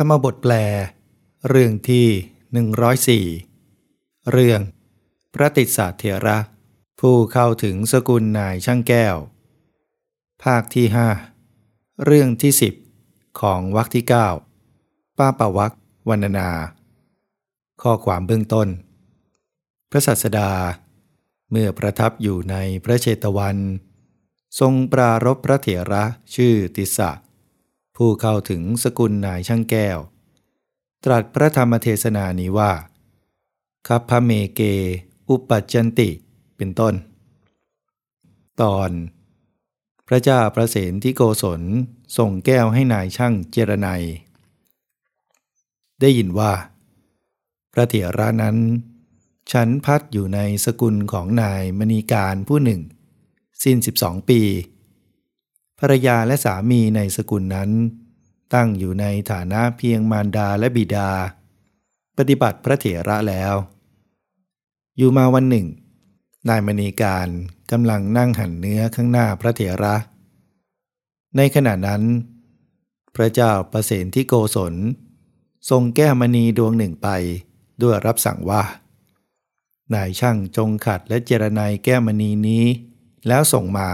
ธรรมบทแปล เรื่องที่ 104 เรื่อง พระติสาเถระ ผู้เข้าถึงสกุลนายช่างแก้ว ภาคที่ 5 เรื่องที่ 10 ของวรรคที่ 9 ป้าปาวักวรรณนา ข้อความเบื้องต้น พระสัสดา เมื่อประทับอยู่ในพระเชตวัน ทรงปรารบพระเถระชื่อติสะ ผู้เข้าถึงสกุลนายช่างแก้ว ตรัสพระธรรมเทศนานี้ว่าคัพพเมเก อุปัจจันติ เป็นต้น ตอน พระเจ้าประเสนที่โกศลส่งแก้วให้นายช่างเจรไนได้ยินว่า พระเถระนั้น ฉันพัดอยู่ในสกุลของนายมณีการผู้หนึ่ง สิ้นสิบสองปี ภรรยาและสามีในสกุลนั้น ตั้งอยู่ในฐานะเพียงมารดาและบิดา ปฏิบัติพระเถระแล้ว อยู่มาวันหนึ่ง นายมณีการกำลังนั่งหั่นเนื้อข้างหน้าพระเถระ ในขณะนั้น พระเจ้าประเสนที่โกศล ทรงแก้มณีดวงหนึ่งไปด้วยรับสั่งว่านายช่างจงขัดและเจรนายแก้มณีนี้ แล้วส่งมา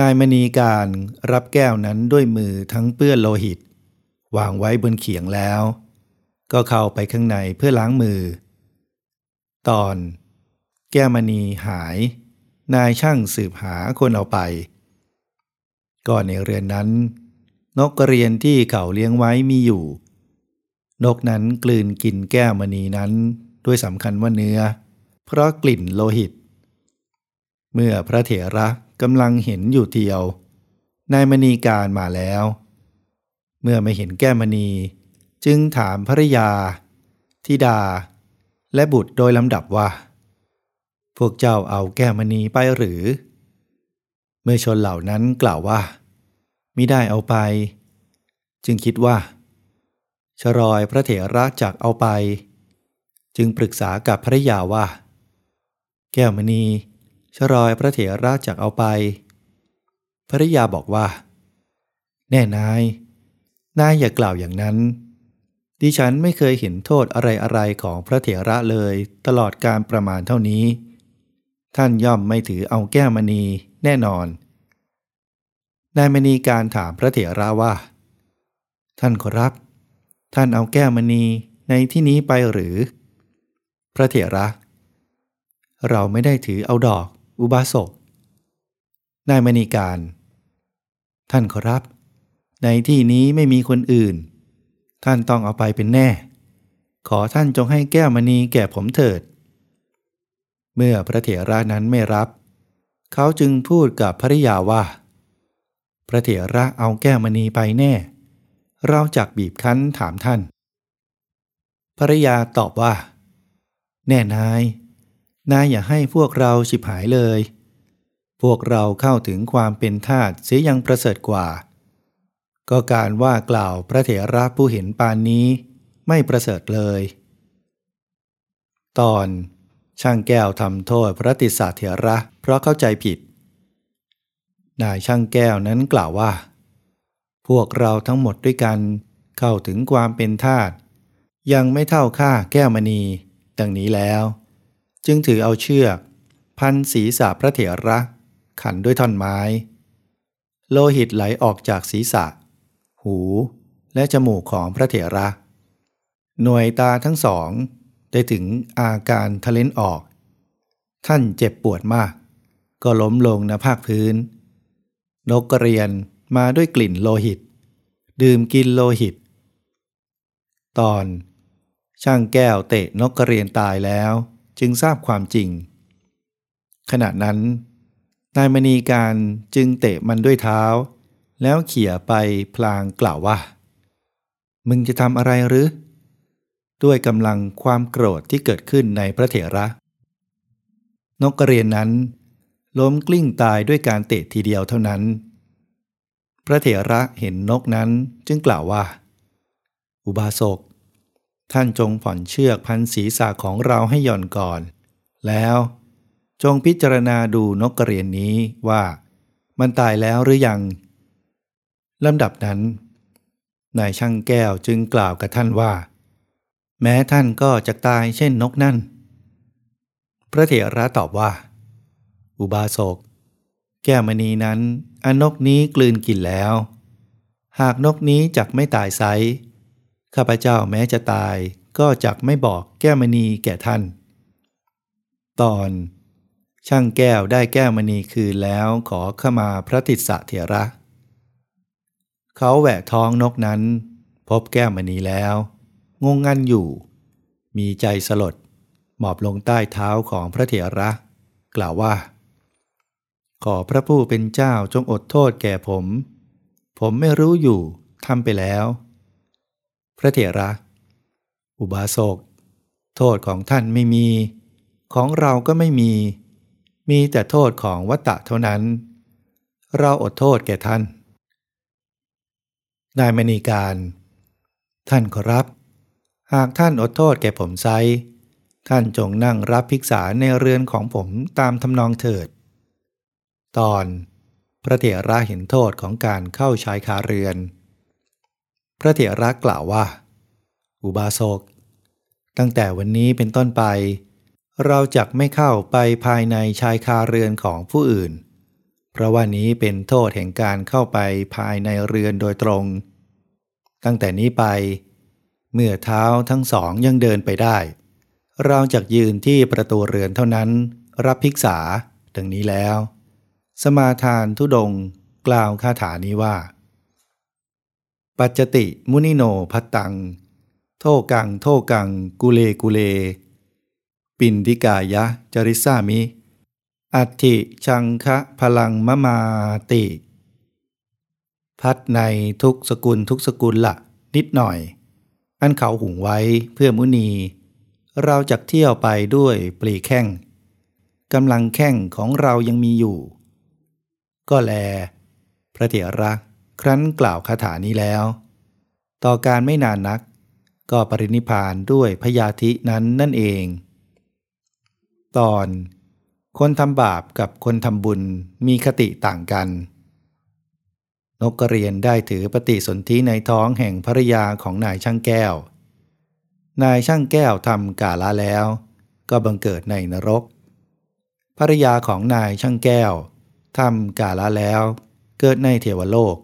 นายมณีการรับแก้วนั้นด้วยมือทั้งเปื้อนโลหิต วางไว้บนเขียงแล้ว ก็เข้าไปข้างในเพื่อล้างมือ ตอน แก้วมณีหาย นายช่างสืบหาคนเอาไปก็ในเรือนนั้น นกกระเรียนที่เขาเลี้ยงไว้มีอยู่ นกนั้นกลืนกินแก้วมณีนั้นด้วยสำคัญว่าเนื้อ เพราะกลิ่นโลหิต เมื่อพระเถระ กำลังเห็นอยู่เทียว นายมณีการมาแล้ว เมื่อไม่เห็นแก้มณี จึงถามภริยาธิดา และบุตรโดยลำดับว่า พวกเจ้าเอาแก้มณีไปหรือ เมื่อชนเหล่านั้นกล่าวว่ามิได้เอาไป จึงคิดว่าชรอยพระเถระจักเอาไป จึงปรึกษากับภริยาว่า แก้วมณี ชรอยพระเถระจากเอาไป ภริยาบอกว่า แน่นาย นายอย่ากล่าวอย่างนั้น ดิฉันไม่เคยเห็นโทษอะไรๆของพระเถระเลยตลอดการประมาณเท่านี้ ท่านย่อมไม่ถือเอาแก้วมณีแน่นอน นายมณีการถามพระเถระว่า ท่านขอรับ ท่านเอาแก้วมณีในที่นี้ไปหรือ พระเถระเราไม่ได้ถือเอาดอก อุบาสก นายมณีการ ท่านขอรับ ในที่นี้ไม่มีคนอื่น ท่านต้องเอาไปเป็นแน่ ขอท่านจงให้แก้วมณีแก่ผมเถิด เมื่อพระเถระนั้นไม่รับ เขาจึงพูดกับภริยาว่า พระเถระเอาแก้วมณีไปแน่ เราจักบีบคั้นถามท่านภริยาตอบว่า แน่นาย นายอย่าให้พวกเราฉิบหายเลย พวกเราเข้าถึงความเป็นทาสเสียยังประเสริฐกว่า ก็การว่ากล่าวพระเถระผู้เห็นปานนี้ไม่ประเสริฐเลย ตอนช่างแก้วทำโทษพระติสาเถระเพราะเข้าใจผิด นายช่างแก้วนั้นกล่าวว่า พวกเราทั้งหมดด้วยกันเข้าถึงความเป็นทาสยังไม่เท่าค่าแก้วมณี ดังนี้แล้ว จึงถือเอาเชือก พันศีรษะพระเถระ ขันด้วยท่อนไม้ โลหิตไหลออกจากศีรษะ หูและจมูกของพระเถระ หน่วยตาทั้งสอง ได้ถึงอาการทะเลนออก ท่านเจ็บปวดมาก ก็ล้มลงณภาคพื้น นกกระเรียนมาด้วยกลิ่นโลหิต ดื่มกินโลหิต ตอน ช่างแก้วเตะนกกระเรียนตายแล้ว จึงทราบความจริง ขณะนั้น นายมณีการจึงเตะมันด้วยเท้า แล้วเขี่ยไปพลางกล่าวว่า มึงจะทำอะไรหรือ ด้วยกำลังความโกรธที่เกิดขึ้นในพระเถระ นกกระเรียนนั้น ล้มกลิ้งตายด้วยการเตะทีเดียวเท่านั้น พระเถระเห็นนกนั้นจึงกล่าวว่า อุบาสก ท่านจงผ่อนเชือกพันศีรษะของเราให้หย่อนก่อน แล้วจงพิจารณาดูนกกระเรียนนี้ว่า มันตายแล้วหรือยังลำดับนั้น นายช่างแก้วจึงกล่าวกับท่านว่า แม้ท่านก็จะตายเช่นนกนั่น พระเถระตอบว่า อุบาสก แก้วมณีนั้น อนกนี้กลืนกินแล้ว หากนกนี้จักไม่ตายไซ ข้าพเจ้าแม้จะตายก็จักไม่บอกแก้วมณีแก่ท่าน ตอน ช่างแก้วได้แก้วมณีคืนแล้วขอข้ามาพระติสสะเถระ เขาแหวกท้องนกนั้น พบแก้วมณีแล้ว งงงันอยู่ มีใจสลด หมอบลงใต้เท้าของพระเถระ กล่าวว่า ขอพระผู้เป็นเจ้าจงอดโทษแก่ผม ผมไม่รู้อยู่ทำไปแล้ว พระเถระ อุบาสก โทษของท่านไม่มี ของเราก็ไม่มี มีแต่โทษของวัตตะเท่านั้น เราอดโทษแก่ท่าน นายมณีการ ท่านขอรับ หากท่านอดโทษแก่ผมไซท่านจงนั่งรับภิกษาในเรือนของผมตามทำนองเถิด ตอน พระเถระเห็นโทษของการเข้าชายคาเรือน พระเถระกล่าวว่า อุบาสก ตั้งแต่วันนี้เป็นต้นไป เราจะไม่เข้าไปภายในชายคาเรือนของผู้อื่น เพราะว่านี้เป็นโทษแห่งการเข้าไปภายในเรือนโดยตรง ตั้งแต่นี้ไป เมื่อเท้าทั้งสองยังเดินไปได้ เราจะยืนที่ประตูเรือนเท่านั้น รับภิกษาดังนี้แล้ว สมาทานทุดงกล่าวคาถานี้ว่า ปัจจติมุนิโนพัตตัง โทกังโทกัง กุเลกุเล ปินดิกายะ จริสามิ อัติชังคะพลังมะมาติ พัดในทุกสกุลทุกสกุลละนิดหน่อย อันเขาหุงไว้เพื่อมุนี เราจะเที่ยวไปด้วยปลีแข้งกำลังแข้งของเรายังมีอยู่ ก็แล พระเถระ ครั้นกล่าวคาถานี้แล้ว ต่อการไม่นานนัก ก็ปรินิพานด้วยพยาธินั้นนั่นเอง ตอนคนทำบาปกับคนทำบุญมีคติต่างกัน นกกระเรียนได้ถือปฏิสนธิในท้องแห่งภรยาของนายช่างแก้ว นายช่างแก้วทำกาละแล้ว ก็บังเกิดในนรก ภรยาของนายช่างแก้วทำกาละแล้ว เกิดในเทวโลก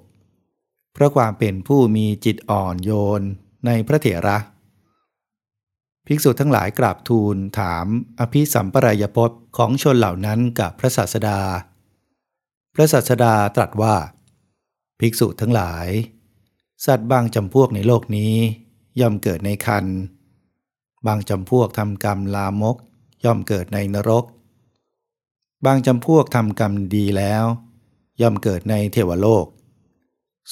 เพราะความเป็นผู้มีจิตอ่อนโยนในพระเถระ ภิกษุทั้งหลายกราบทูลถามอภิสัมปรายภพของชนเหล่านั้นกับพระศาสดา พระศาสดาตรัสว่า ภิกษุทั้งหลาย สัตว์บางจำพวกในโลกนี้ ย่อมเกิดในคัน บางจำพวกทำกรรมลามก ย่อมเกิดในนรก บางจำพวกทำกรรมดีแล้ว ย่อมเกิดในเทวโลก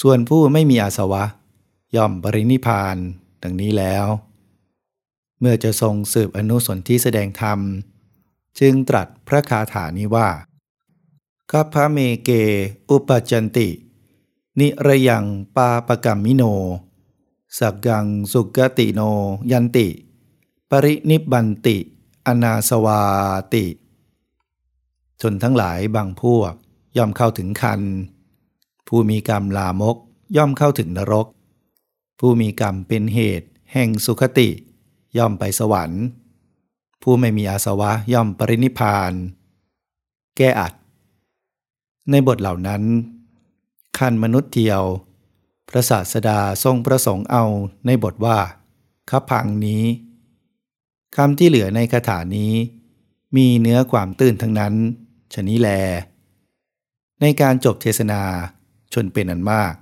ส่วนผู้ไม่มีอาสวะ ย่อมปรินิพานดังนี้แล้ว เมื่อจะทรงสืบอนุสนที่แสดงธรรม จึงตรัสพระคาถานี้ว่าคัพพะเมเก อุปจันติ นิระยังปาปกัมมิโน สักกังสุกติโนยันติ ปรินิบันติ อนาสวาติ ชนทั้งหลายบางพวกย่อมเข้าถึงคัน ผู้มีกรรมลามกย่อมเข้าถึงนรก ผู้มีกรรมเป็นเหตุ แห่งสุขติ ย่อมไปสวรรค์ ผู้ไม่มีอาสวะย่อมปรินิพานแก้อัด ในบทเหล่านั้นขั้นมนุษย์เทียว พระศาสดาทรงประสงค์เอาในบทว่าคับพังนี้คำที่เหลือในคาถานี้ มีเนื้อความตื้นทั้งนั้น ชนี้แล ในการจบเทศนา ชนเป็นอันมาก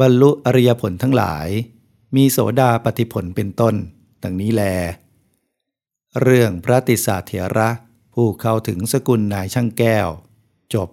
บรรลุอริยผลทั้งหลาย มีโสดาปฏิผลเป็นต้นดังนี้แล เรื่องพระติสาเถระผู้เข้าถึงสกุลนายช่างแก้ว จบ